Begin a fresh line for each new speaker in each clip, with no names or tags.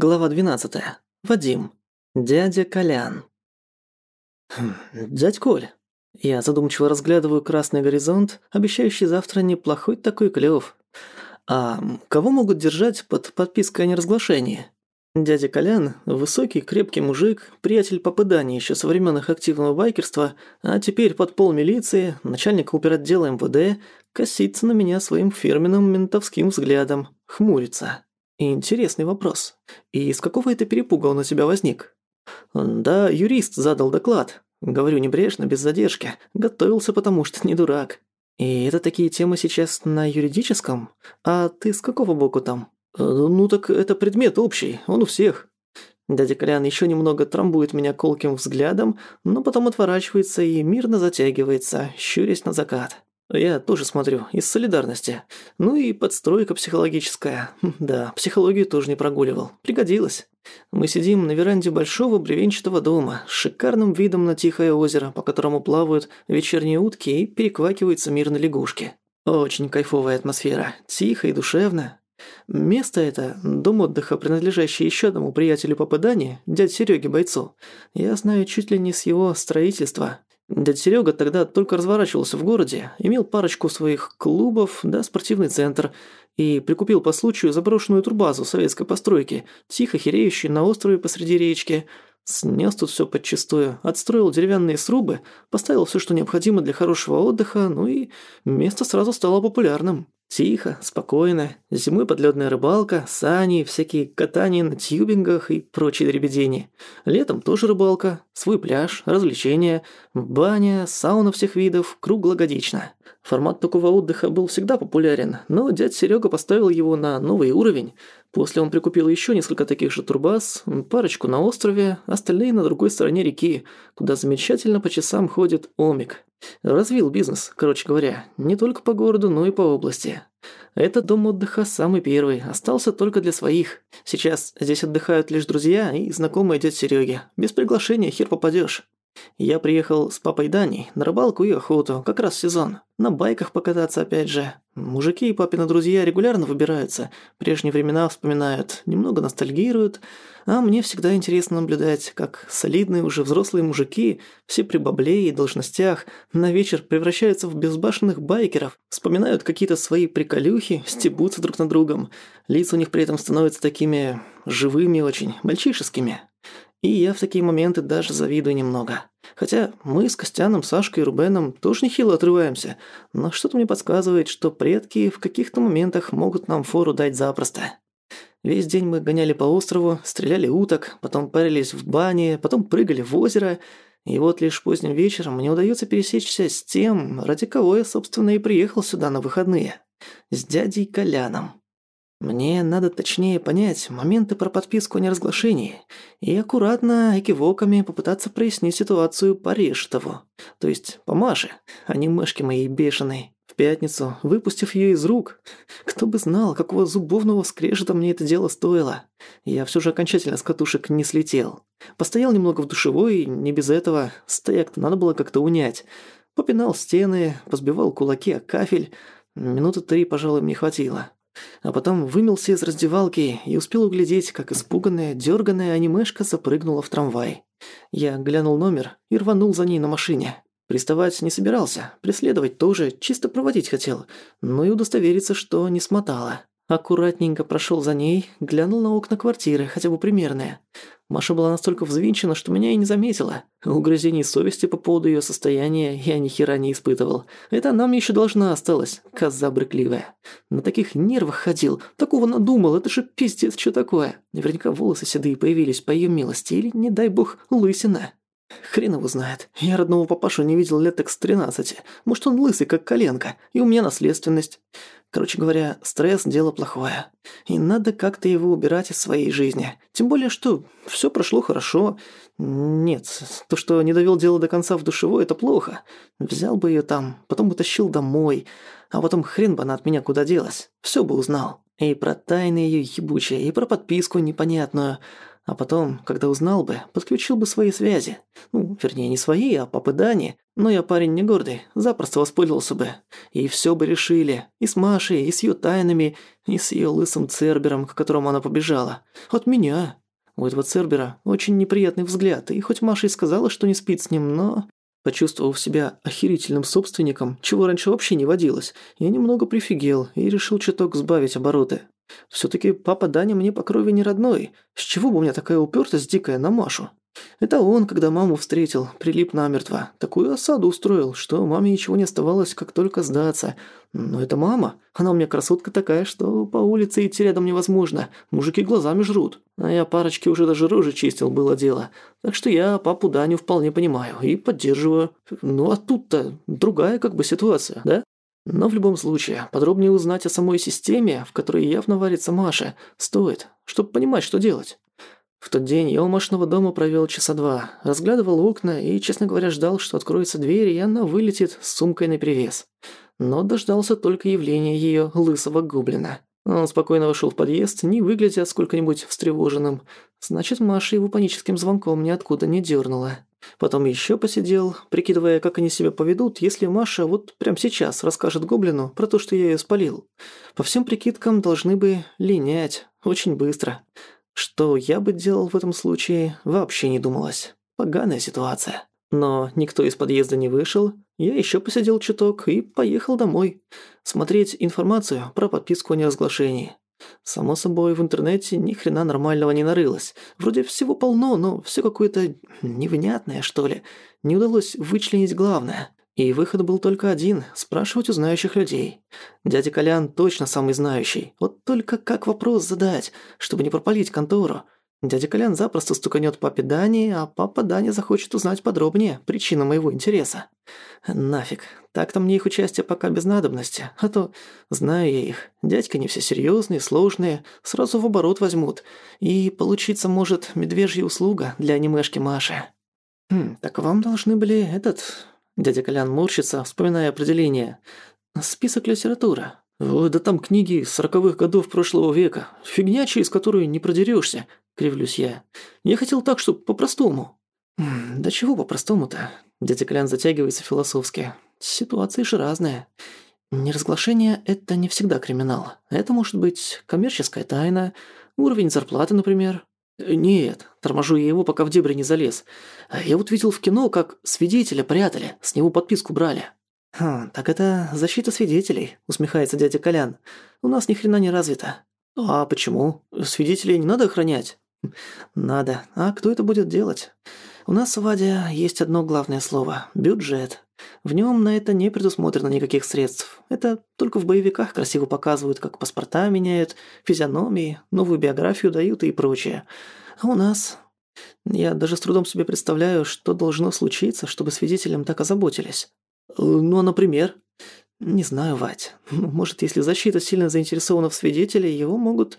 Глава 12. Вадим. Дядя Колян. Хм, «Дядь Коль». Я задумчиво разглядываю красный горизонт, обещающий завтра неплохой такой клёв. А кого могут держать под подпиской о неразглашении? Дядя Колян – высокий, крепкий мужик, приятель попадания еще со времен их активного байкерства, а теперь под пол милиции, начальник оперотдела МВД, косится на меня своим фирменным ментовским взглядом, хмурится. Интересный вопрос. И с какого это перепуга он у тебя возник? Да, юрист задал доклад. Говорю небрежно, без задержки. Готовился, потому что не дурак. И это такие темы сейчас на юридическом? А ты с какого боку там? Э, ну так это предмет общий, он у всех. Дядя Колян еще немного трамбует меня колким взглядом, но потом отворачивается и мирно затягивается, щурясь на закат. Я тоже смотрю, из солидарности. Ну и подстройка психологическая. Хм, да, психологию тоже не прогуливал. Пригодилось. Мы сидим на веранде большого бревенчатого дома с шикарным видом на тихое озеро, по которому плавают вечерние утки и переквакиваются мирно лягушки. Очень кайфовая атмосфера. Тихо и душевно. Место это, дом отдыха, принадлежащий еще одному приятелю попадания, дядь Сереге бойцу. Я знаю чуть ли не с его строительства. Дядя Серега тогда только разворачивался в городе, имел парочку своих клубов, да спортивный центр, и прикупил по случаю заброшенную турбазу советской постройки, тихо хереющую на острове посреди речки. Снес тут все подчистую, отстроил деревянные срубы, поставил все, что необходимо для хорошего отдыха, ну и место сразу стало популярным. Тихо, спокойно, зимой подлёдная рыбалка, сани, всякие катания на тьюбингах и прочие дребедени. Летом тоже рыбалка, свой пляж, развлечения, баня, сауна всех видов, круглогодично. Формат такого отдыха был всегда популярен, но дядь Серега поставил его на новый уровень. После он прикупил еще несколько таких же турбаз, парочку на острове, остальные на другой стороне реки, куда замечательно по часам ходит Омик. Развил бизнес, короче говоря, не только по городу, но и по области. Этот дом отдыха самый первый, остался только для своих. Сейчас здесь отдыхают лишь друзья и знакомые дядь Серёги. Без приглашения хер попадёшь. Я приехал с папой Даней на рыбалку и охоту, как раз сезон. На байках покататься опять же. Мужики и папины друзья регулярно выбираются, прежние времена вспоминают, немного ностальгируют, а мне всегда интересно наблюдать, как солидные уже взрослые мужики, все при бабле и должностях, на вечер превращаются в безбашенных байкеров, вспоминают какие-то свои приколюхи, стебутся друг над другом. Лица у них при этом становятся такими живыми очень, мальчишескими. И я в такие моменты даже завидую немного. Хотя мы с Костяном, Сашкой и Рубеном тоже нехило отрываемся, но что-то мне подсказывает, что предки в каких-то моментах могут нам фору дать запросто. Весь день мы гоняли по острову, стреляли уток, потом парились в бане, потом прыгали в озеро, и вот лишь поздним вечером мне удается пересечься с тем, ради кого я, собственно, и приехал сюда на выходные. С дядей Коляном. Мне надо точнее понять моменты про подписку о неразглашении и аккуратно, экивоками попытаться прояснить ситуацию по Рештову, то есть по Маше, а не мышке моей бешеной. В пятницу, выпустив ее из рук, кто бы знал, какого зубовного скрежета мне это дело стоило. Я все же окончательно с катушек не слетел. Постоял немного в душевой, не без этого, стояк-то надо было как-то унять. Попинал стены, позбивал кулаки о кафель, минуты три, пожалуй, мне хватило а потом вымылся из раздевалки и успел углядеть, как испуганная, дерганая анимешка запрыгнула в трамвай. Я глянул номер и рванул за ней на машине. Приставать не собирался, преследовать тоже, чисто проводить хотел, но и удостовериться, что не смотала. Аккуратненько прошел за ней, глянул на окна квартиры, хотя бы примерные. Маша была настолько взвинчена, что меня и не заметила. Угрызений совести по поводу ее состояния я ни хера не испытывал. Это она мне еще должна осталась, коза брыкливая. На таких нервах ходил, такого надумал, это же пиздец, что такое. Наверняка волосы седые появились по ее милости, или, не дай бог, лысина. Хрен его знает. Я родного папашу не видел лет так с тринадцати. Может, он лысый, как коленка, и у меня наследственность. Короче говоря, стресс – дело плохое. И надо как-то его убирать из своей жизни. Тем более, что все прошло хорошо. Нет, то, что не довел дело до конца в душевой – это плохо. Взял бы ее там, потом утащил домой. А потом хрен бы она от меня куда делась. Все бы узнал. И про тайны ее ебучие, и про подписку непонятную. А потом, когда узнал бы, подключил бы свои связи. Ну, вернее, не свои, а папы Дани. Но я парень не гордый, запросто воспользовался бы. И все бы решили. И с Машей, и с ее тайнами, и с ее лысым Цербером, к которому она побежала. От меня. У этого Цербера очень неприятный взгляд, и хоть Маша и сказала, что не спит с ним, но... Почувствовав себя охерительным собственником, чего раньше вообще не водилось, я немного прифигел и решил чуток сбавить обороты. Всё-таки папа Даня мне по крови не родной. С чего бы у меня такая упертость дикая на Машу? Это он, когда маму встретил, прилип намертво. Такую осаду устроил, что маме ничего не оставалось, как только сдаться. Но это мама. Она у меня красотка такая, что по улице идти рядом невозможно. Мужики глазами жрут. А я парочки уже даже рожи чистил, было дело. Так что я папу Даню вполне понимаю и поддерживаю. Ну а тут-то другая как бы ситуация, да? Но в любом случае, подробнее узнать о самой системе, в которой явно варится Маша, стоит, чтобы понимать, что делать. В тот день я у Машиного дома провел часа два, разглядывал окна и, честно говоря, ждал, что откроется дверь, и она вылетит с сумкой наперевес. Но дождался только явления ее лысого гоблина. Он спокойно вошел в подъезд, не выглядя сколько-нибудь встревоженным. Значит, Маша его паническим звонком ниоткуда не дернула. Потом еще посидел, прикидывая, как они себя поведут, если Маша вот прямо сейчас расскажет гоблину про то, что я ее спалил. По всем прикидкам должны бы линять, очень быстро. Что я бы делал в этом случае, вообще не думалось. Поганая ситуация. Но никто из подъезда не вышел, я еще посидел чуток и поехал домой. Смотреть информацию про подписку о неразглашении. Само собой, в интернете ни хрена нормального не нарылось. Вроде всего полно, но все какое-то невнятное, что ли. Не удалось вычленить главное. И выход был только один – спрашивать у знающих людей. Дядя Колян точно самый знающий. Вот только как вопрос задать, чтобы не пропалить контору? Дядя Колян запросто стуканет папе Дани, а папа Даня захочет узнать подробнее причину моего интереса. Нафиг, так-то мне их участие пока без надобности, а то, знаю я их, дядька не все серьезные, сложные, сразу в оборот возьмут, и получиться может медвежья услуга для анимешки Маши. Хм, так вам должны были этот Дядя Колян морщится, вспоминая определение. «Список литературы. Да там книги сороковых годов прошлого века. Фигня, через которую не продерешься», — кривлюсь я. «Я хотел так, чтобы по-простому». «Да чего по-простому-то?» Дядя Колян затягивается философски. «Ситуации же разные. Неразглашение – это не всегда криминал. Это может быть коммерческая тайна, уровень зарплаты, например, «Нет, торможу я его, пока в дебри не залез. Я вот видел в кино, как свидетеля прятали, с него подписку брали». «Хм, так это защита свидетелей», – усмехается дядя Колян. «У нас ни хрена не развито». «А почему? Свидетелей не надо охранять?» «Надо. А кто это будет делать?» «У нас, Вадя, есть одно главное слово – бюджет. В нем на это не предусмотрено никаких средств. Это только в боевиках красиво показывают, как паспорта меняют, физиономии, новую биографию дают и прочее. А у нас... Я даже с трудом себе представляю, что должно случиться, чтобы свидетелям так озаботились. Ну, а например... Не знаю, Вать. Может, если защита сильно заинтересована в свидетеле, его могут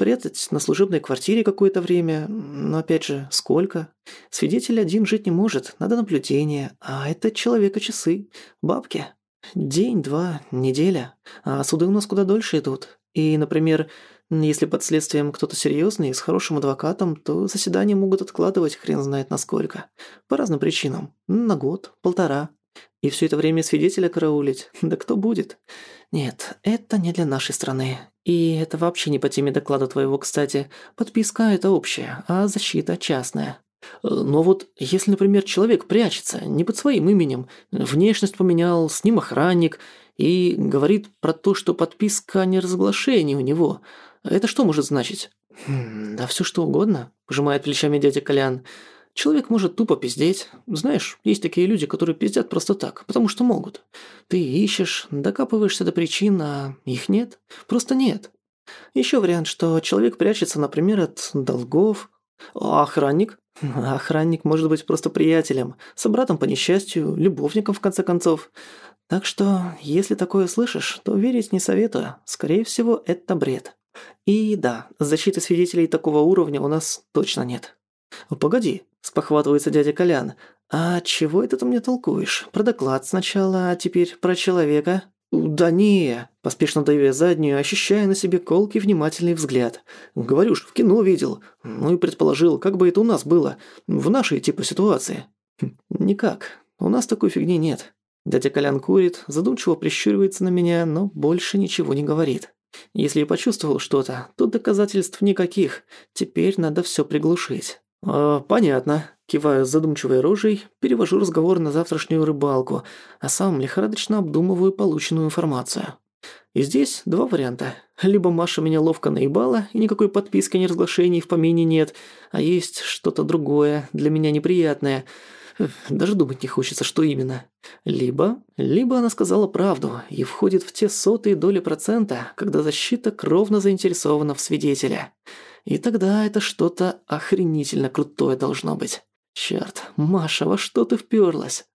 Прятать на служебной квартире какое-то время, но опять же, сколько? Свидетель один жить не может, надо наблюдение, а это человека часы, бабки. День, два, неделя, а суды у нас куда дольше идут. И, например, если под следствием кто-то серьезный с хорошим адвокатом, то заседания могут откладывать хрен знает насколько. По разным причинам. На год, полтора. И все это время свидетеля караулить? Да кто будет? Нет, это не для нашей страны. И это вообще не по теме доклада твоего, кстати. Подписка – это общая, а защита – частная. Но вот если, например, человек прячется не под своим именем, внешность поменял, с ним охранник, и говорит про то, что подписка не разглашение у него, это что может значить? Хм, да все что угодно, пожимает плечами дядя Колян. Человек может тупо пиздеть. Знаешь, есть такие люди, которые пиздят просто так, потому что могут. Ты ищешь, докапываешься до причин, а их нет. Просто нет. Еще вариант, что человек прячется, например, от долгов. А охранник? Охранник может быть просто приятелем, собратом по несчастью, любовником в конце концов. Так что, если такое слышишь, то верить не советую. Скорее всего, это бред. И да, защиты свидетелей такого уровня у нас точно нет. Погоди, спохватывается дядя Колян. «А чего это ты мне толкуешь? Про доклад сначала, а теперь про человека?» «Да не», – поспешно даю заднюю, ощущая на себе колкий внимательный взгляд. «Говорю ж, в кино видел. Ну и предположил, как бы это у нас было. В нашей типа ситуации». Хм, «Никак. У нас такой фигни нет». Дядя Колян курит, задумчиво прищуривается на меня, но больше ничего не говорит. Если и почувствовал что-то, то доказательств никаких. Теперь надо все приглушить. «А, понятно», – киваю с задумчивой рожей, перевожу разговор на завтрашнюю рыбалку, а сам лихорадочно обдумываю полученную информацию. И здесь два варианта. Либо Маша меня ловко наебала, и никакой подписки о неразглашении в помине нет, а есть что-то другое, для меня неприятное – даже думать не хочется, что именно. Либо, либо она сказала правду и входит в те сотые доли процента, когда защита кровно заинтересована в свидетеле. И тогда это что-то охренительно крутое должно быть. Черт, Маша, во что ты вперлась?